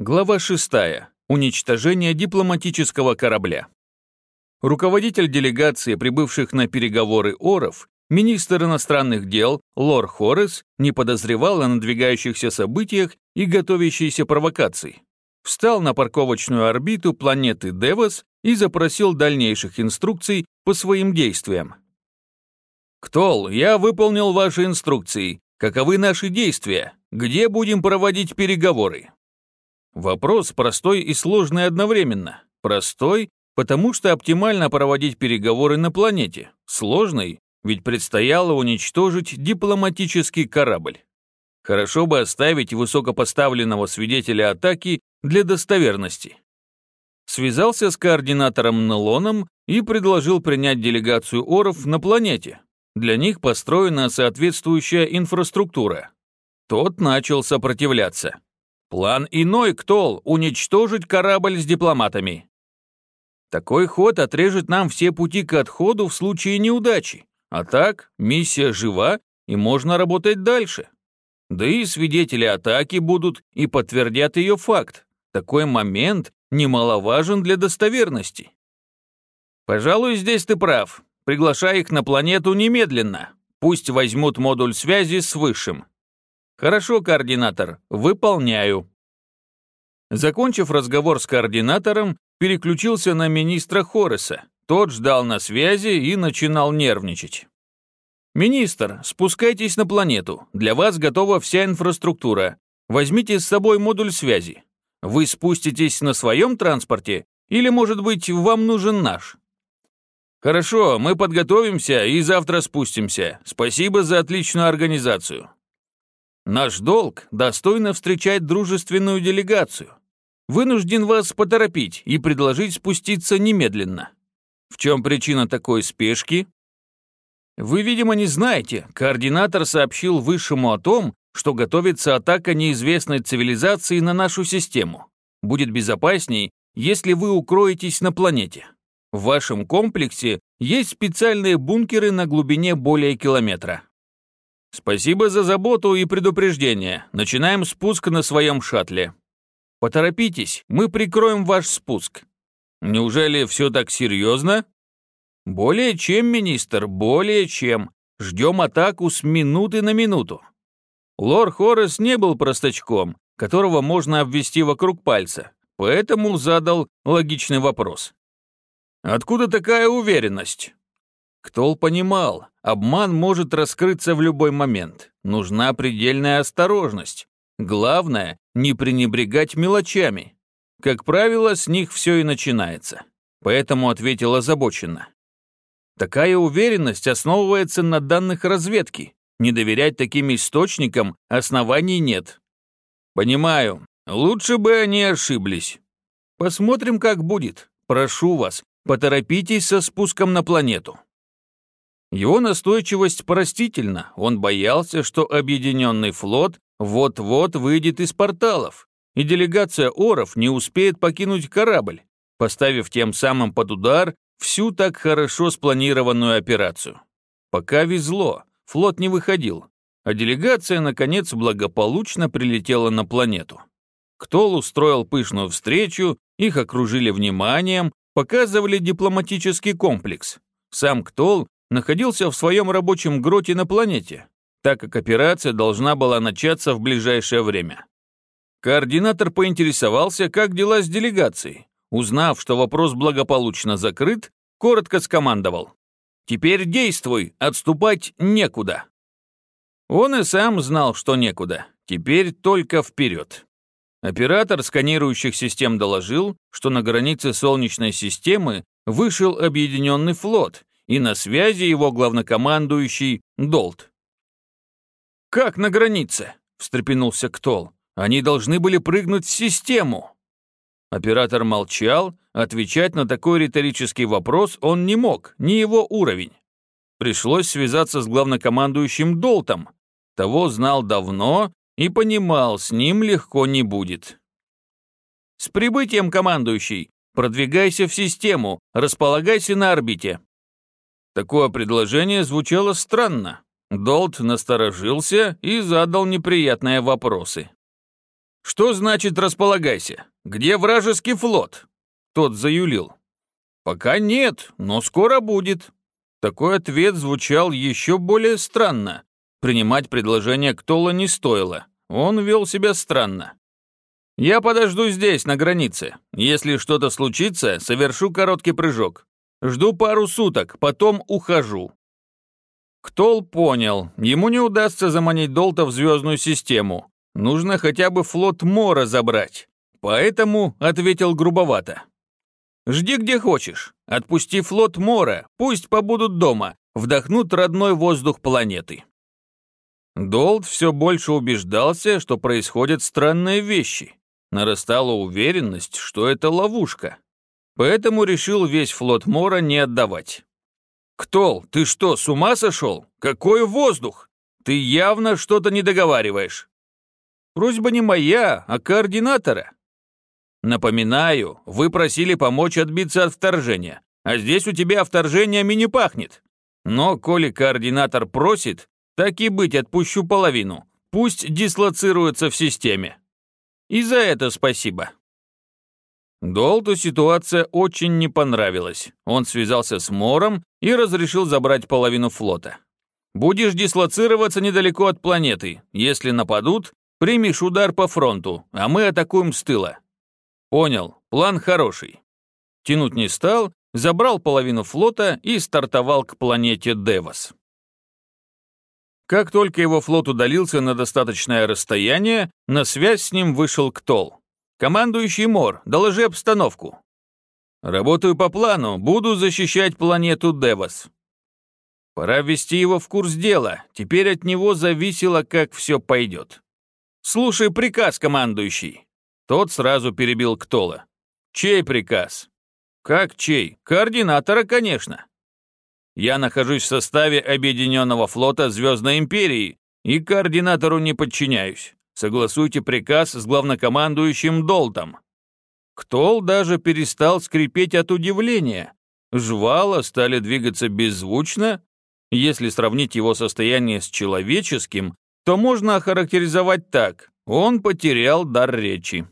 Глава 6. Уничтожение дипломатического корабля. Руководитель делегации, прибывших на переговоры Оров, министр иностранных дел Лор Хоррес не подозревал о надвигающихся событиях и готовящейся провокации. Встал на парковочную орбиту планеты Девос и запросил дальнейших инструкций по своим действиям. «Ктол, я выполнил ваши инструкции. Каковы наши действия? Где будем проводить переговоры?» Вопрос простой и сложный одновременно. Простой, потому что оптимально проводить переговоры на планете. Сложный, ведь предстояло уничтожить дипломатический корабль. Хорошо бы оставить высокопоставленного свидетеля атаки для достоверности. Связался с координатором Нелоном и предложил принять делегацию Оров на планете. Для них построена соответствующая инфраструктура. Тот начал сопротивляться. План иной, Ктол, уничтожить корабль с дипломатами. Такой ход отрежет нам все пути к отходу в случае неудачи. А так, миссия жива, и можно работать дальше. Да и свидетели атаки будут и подтвердят ее факт. Такой момент немаловажен для достоверности. Пожалуй, здесь ты прав. Приглашай их на планету немедленно. Пусть возьмут модуль связи с Высшим. «Хорошо, координатор, выполняю». Закончив разговор с координатором, переключился на министра Хорреса. Тот ждал на связи и начинал нервничать. «Министр, спускайтесь на планету. Для вас готова вся инфраструктура. Возьмите с собой модуль связи. Вы спуститесь на своем транспорте или, может быть, вам нужен наш?» «Хорошо, мы подготовимся и завтра спустимся. Спасибо за отличную организацию. Наш долг – достойно встречать дружественную делегацию. Вынужден вас поторопить и предложить спуститься немедленно. В чем причина такой спешки? Вы, видимо, не знаете, координатор сообщил Высшему о том, что готовится атака неизвестной цивилизации на нашу систему. Будет безопасней, если вы укроетесь на планете. В вашем комплексе есть специальные бункеры на глубине более километра. «Спасибо за заботу и предупреждение. Начинаем спуск на своем шаттле. Поторопитесь, мы прикроем ваш спуск». «Неужели все так серьезно?» «Более чем, министр, более чем. Ждем атаку с минуты на минуту». Лор Хоррес не был простачком, которого можно обвести вокруг пальца, поэтому задал логичный вопрос. «Откуда такая уверенность?» Ктол понимал, обман может раскрыться в любой момент. Нужна предельная осторожность. Главное, не пренебрегать мелочами. Как правило, с них все и начинается. Поэтому ответил озабоченно. Такая уверенность основывается на данных разведки. Не доверять таким источникам оснований нет. Понимаю, лучше бы они ошиблись. Посмотрим, как будет. Прошу вас, поторопитесь со спуском на планету. Его настойчивость простительна, он боялся, что объединенный флот вот-вот выйдет из порталов, и делегация Оров не успеет покинуть корабль, поставив тем самым под удар всю так хорошо спланированную операцию. Пока везло, флот не выходил, а делегация, наконец, благополучно прилетела на планету. Ктол устроил пышную встречу, их окружили вниманием, показывали дипломатический комплекс. Сам Ктол находился в своем рабочем гроте на планете, так как операция должна была начаться в ближайшее время. Координатор поинтересовался, как дела с делегацией. Узнав, что вопрос благополучно закрыт, коротко скомандовал. «Теперь действуй, отступать некуда». Он и сам знал, что некуда, теперь только вперед. Оператор сканирующих систем доложил, что на границе Солнечной системы вышел объединенный флот и на связи его главнокомандующий Долт. «Как на границе?» – встрепенулся Ктол. «Они должны были прыгнуть в систему». Оператор молчал, отвечать на такой риторический вопрос он не мог, не его уровень. Пришлось связаться с главнокомандующим Долтом. Того знал давно и понимал, с ним легко не будет. «С прибытием, командующий! Продвигайся в систему, располагайся на орбите!» Такое предложение звучало странно. Долт насторожился и задал неприятные вопросы. «Что значит располагайся? Где вражеский флот?» Тот заюлил. «Пока нет, но скоро будет». Такой ответ звучал еще более странно. Принимать предложение Ктола не стоило. Он вел себя странно. «Я подожду здесь, на границе. Если что-то случится, совершу короткий прыжок. Жду пару суток, потом ухожу». Ктол понял, ему не удастся заманить Долта в звездную систему. Нужно хотя бы флот Мора забрать. Поэтому ответил грубовато. «Жди где хочешь. Отпусти флот Мора, пусть побудут дома, вдохнут родной воздух планеты». Долт все больше убеждался, что происходят странные вещи. Нарастала уверенность, что это ловушка. Поэтому решил весь флот Мора не отдавать. «Ктол, ты что, с ума сошел? Какой воздух? Ты явно что-то не договариваешь. Просьба не моя, а координатора. Напоминаю, вы просили помочь отбиться от вторжения, а здесь у тебя вторжениями не пахнет. Но коли координатор просит, так и быть, отпущу половину. Пусть дислоцируется в системе. И за это спасибо. Долту ситуация очень не понравилась. Он связался с Мором и разрешил забрать половину флота. «Будешь дислоцироваться недалеко от планеты. Если нападут, примешь удар по фронту, а мы атакуем с тыла». «Понял, план хороший». Тянуть не стал, забрал половину флота и стартовал к планете Девос. Как только его флот удалился на достаточное расстояние, на связь с ним вышел Ктол. «Командующий Мор, доложи обстановку». «Работаю по плану, буду защищать планету Девос». Пора ввести его в курс дела, теперь от него зависело, как все пойдет. «Слушай приказ, командующий». Тот сразу перебил Ктола. «Чей приказ?» «Как чей? Координатора, конечно. Я нахожусь в составе Объединенного флота Звездной Империи и координатору не подчиняюсь. Согласуйте приказ с главнокомандующим Долтом». Ктол даже перестал скрипеть от удивления. Жвала стали двигаться беззвучно. Если сравнить его состояние с человеческим, то можно охарактеризовать так. Он потерял дар речи.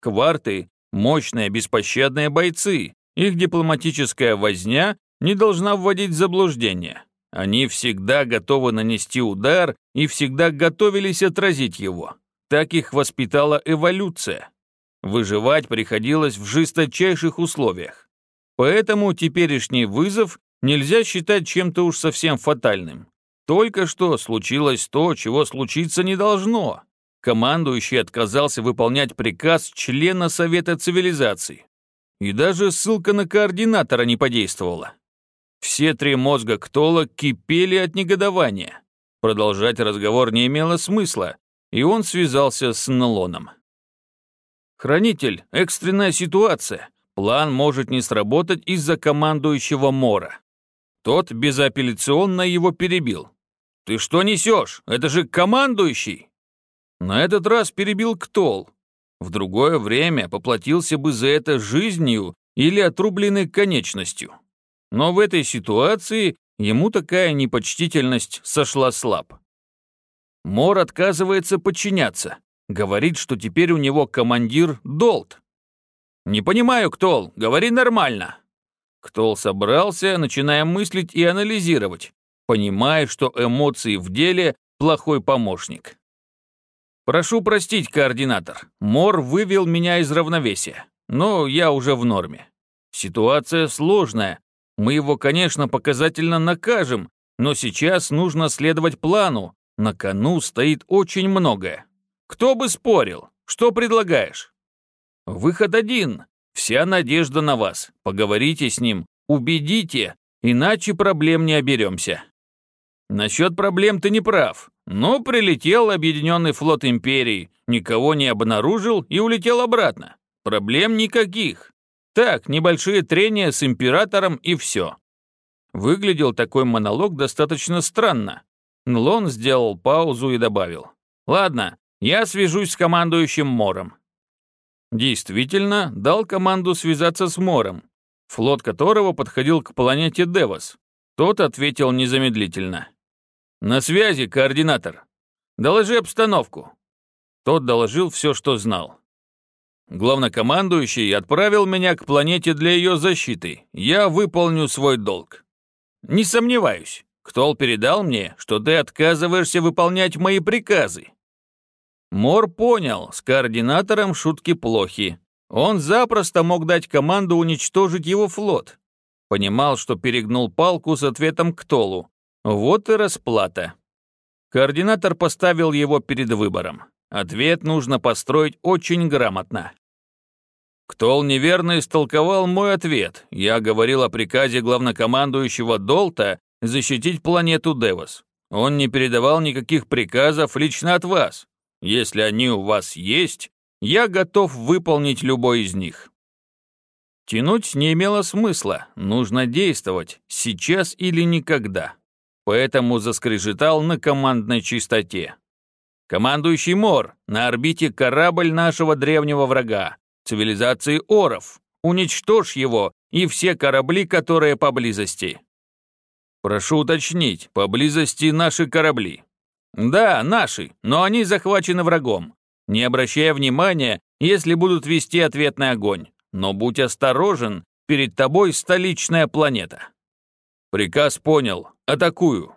Кварты – мощные, беспощадные бойцы. Их дипломатическая возня не должна вводить в заблуждение. Они всегда готовы нанести удар и всегда готовились отразить его. Так их воспитала эволюция. Выживать приходилось в жесточайших условиях. Поэтому теперешний вызов нельзя считать чем-то уж совсем фатальным. Только что случилось то, чего случиться не должно. Командующий отказался выполнять приказ члена Совета цивилизаций. И даже ссылка на координатора не подействовала. Все три мозга Ктола кипели от негодования. Продолжать разговор не имело смысла, и он связался с Нлоном. «Хранитель, экстренная ситуация. План может не сработать из-за командующего Мора». Тот безапелляционно его перебил. «Ты что несешь? Это же командующий!» На этот раз перебил Ктол. В другое время поплатился бы за это жизнью или отрубленной конечностью. Но в этой ситуации ему такая непочтительность сошла слаб. Мор отказывается подчиняться. Говорит, что теперь у него командир Долт. «Не понимаю, Ктол, говори нормально». Ктол собрался, начиная мыслить и анализировать, понимая, что эмоции в деле – плохой помощник. «Прошу простить, координатор. Мор вывел меня из равновесия, но я уже в норме. Ситуация сложная, мы его, конечно, показательно накажем, но сейчас нужно следовать плану. На кону стоит очень многое. Кто бы спорил? Что предлагаешь? Выход один. Вся надежда на вас. Поговорите с ним, убедите, иначе проблем не оберемся. Насчет проблем ты не прав. Но прилетел Объединенный флот Империи, никого не обнаружил и улетел обратно. Проблем никаких. Так, небольшие трения с императором и все. Выглядел такой монолог достаточно странно. Нлон сделал паузу и добавил. «Ладно, я свяжусь с командующим Мором». Действительно, дал команду связаться с Мором, флот которого подходил к планете Девос. Тот ответил незамедлительно. «На связи, координатор. Доложи обстановку». Тот доложил все, что знал. Главнокомандующий отправил меня к планете для ее защиты. Я выполню свой долг. Не сомневаюсь. Ктол передал мне, что ты отказываешься выполнять мои приказы. Мор понял, с координатором шутки плохи. Он запросто мог дать команду уничтожить его флот. Понимал, что перегнул палку с ответом к Толу. Вот и расплата. Координатор поставил его перед выбором. Ответ нужно построить очень грамотно. Ктол неверно истолковал мой ответ. Я говорил о приказе главнокомандующего Долта защитить планету Девос. Он не передавал никаких приказов лично от вас. Если они у вас есть, я готов выполнить любой из них. Тянуть не имело смысла, нужно действовать, сейчас или никогда. Поэтому заскрежетал на командной чистоте. Командующий Мор, на орбите корабль нашего древнего врага, цивилизации Оров. Уничтожь его и все корабли, которые поблизости. Прошу уточнить, поблизости наши корабли. Да, наши, но они захвачены врагом. Не обращая внимания, если будут вести ответный огонь. Но будь осторожен, перед тобой столичная планета. Приказ понял. Атакую.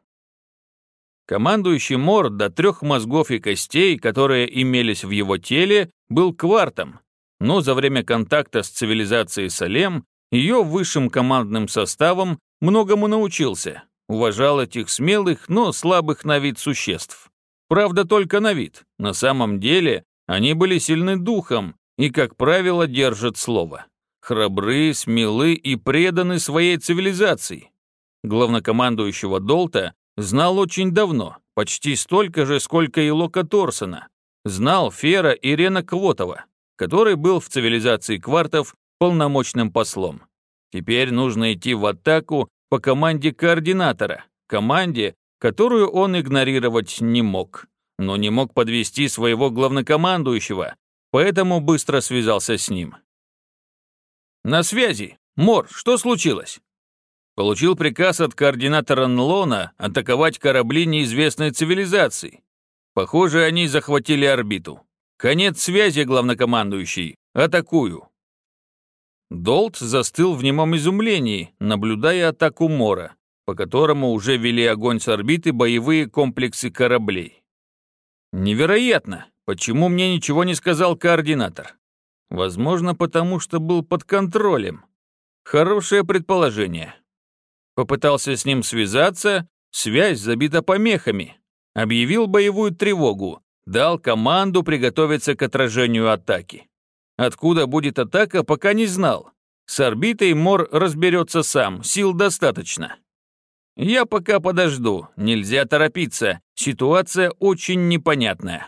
Командующий Мор до трех мозгов и костей, которые имелись в его теле, был квартом, но за время контакта с цивилизацией Салем, ее высшим командным составом, многому научился, уважал этих смелых, но слабых на вид существ. Правда, только на вид. На самом деле, они были сильны духом и, как правило, держат слово. Храбры, смелы и преданы своей цивилизации. Главнокомандующего Долта Знал очень давно, почти столько же, сколько и Лока Торсона. Знал Фера Ирена Квотова, который был в цивилизации квартов полномочным послом. Теперь нужно идти в атаку по команде координатора, команде, которую он игнорировать не мог, но не мог подвести своего главнокомандующего, поэтому быстро связался с ним. «На связи! Мор, что случилось?» Получил приказ от координатора Нлона атаковать корабли неизвестной цивилизации. Похоже, они захватили орбиту. Конец связи, главнокомандующий. Атакую. Долт застыл в немом изумлении, наблюдая атаку Мора, по которому уже вели огонь с орбиты боевые комплексы кораблей. Невероятно! Почему мне ничего не сказал координатор? Возможно, потому что был под контролем. Хорошее предположение. Попытался с ним связаться, связь забита помехами. Объявил боевую тревогу, дал команду приготовиться к отражению атаки. Откуда будет атака, пока не знал. С орбитой Мор разберется сам, сил достаточно. Я пока подожду, нельзя торопиться, ситуация очень непонятная.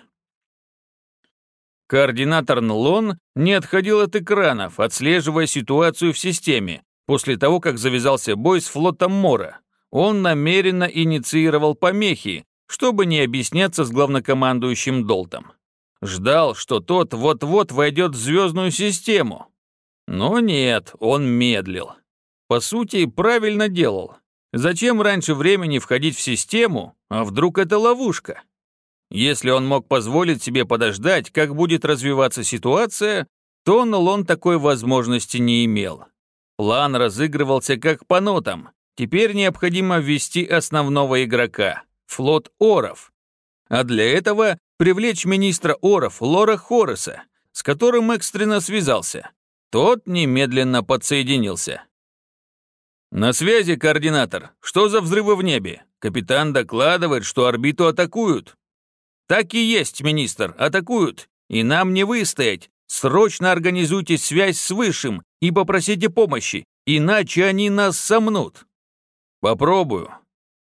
Координатор Нлон не отходил от экранов, отслеживая ситуацию в системе, После того, как завязался бой с флотом Мора, он намеренно инициировал помехи, чтобы не объясняться с главнокомандующим Долтом. Ждал, что тот вот-вот войдет в звездную систему. Но нет, он медлил. По сути, правильно делал. Зачем раньше времени входить в систему, а вдруг это ловушка? Если он мог позволить себе подождать, как будет развиваться ситуация, то Нолон такой возможности не имел. План разыгрывался как по нотам. Теперь необходимо ввести основного игрока – флот Оров. А для этого привлечь министра Оров Лора Хорреса, с которым экстренно связался. Тот немедленно подсоединился. «На связи, координатор. Что за взрывы в небе? Капитан докладывает, что орбиту атакуют». «Так и есть, министр, атакуют. И нам не выстоять. Срочно организуйте связь с Высшим и попросите помощи, иначе они нас сомнут». «Попробую».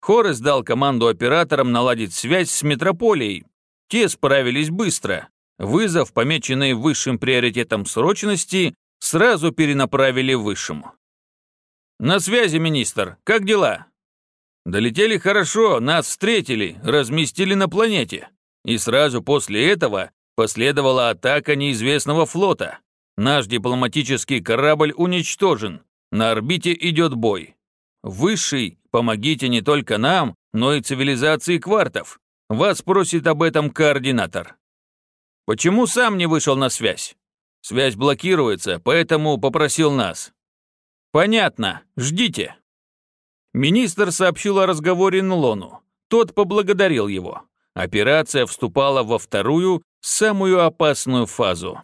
Хорес дал команду операторам наладить связь с метрополией. Те справились быстро. Вызов, помеченный высшим приоритетом срочности, сразу перенаправили высшему. «На связи, министр. Как дела?» «Долетели хорошо, нас встретили, разместили на планете. И сразу после этого Последовала атака неизвестного флота. Наш дипломатический корабль уничтожен. На орбите идет бой. Высший, помогите не только нам, но и цивилизации квартов. Вас просит об этом координатор. Почему сам не вышел на связь? Связь блокируется, поэтому попросил нас. Понятно, ждите. Министр сообщил о разговоре Нлону. Тот поблагодарил его. Операция вступала во вторую, самую опасную фазу.